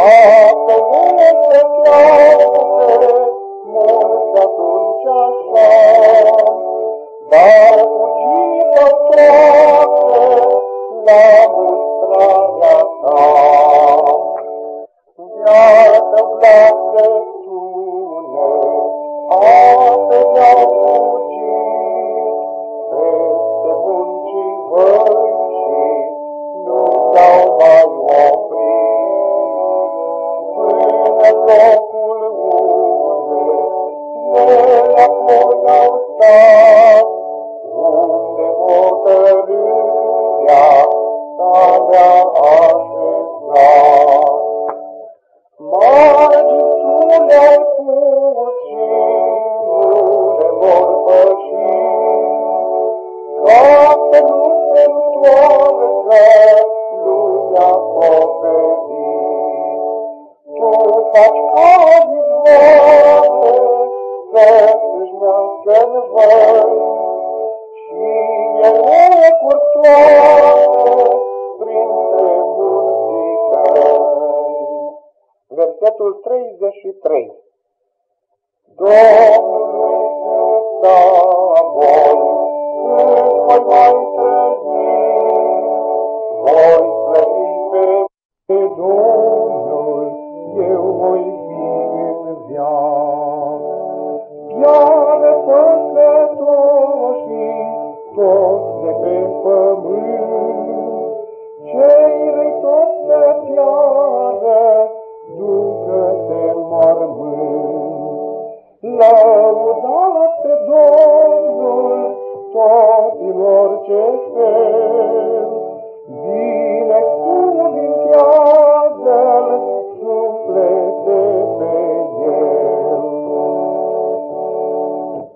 Asta este clauze, mulți atunci așa, dar fugită toate la mustrarea ta. Iată glas de tune, ape locul unde el apoi au stat, unde hotărârea s-a de-a tu Magitul ai pus și nu le vor păși, ca să nu se întoarcă lumea. Tu faci ca izvoare să își meargă în văi, ele curtoare printre munții tăi. Versetul 33 Domnului Hristos, voi, cât voi mai trăi, voi toți de pe pământ, cei răi toți să piară, ducă-te în mormânt. Lăudați pe Domnul, toți în orice fel,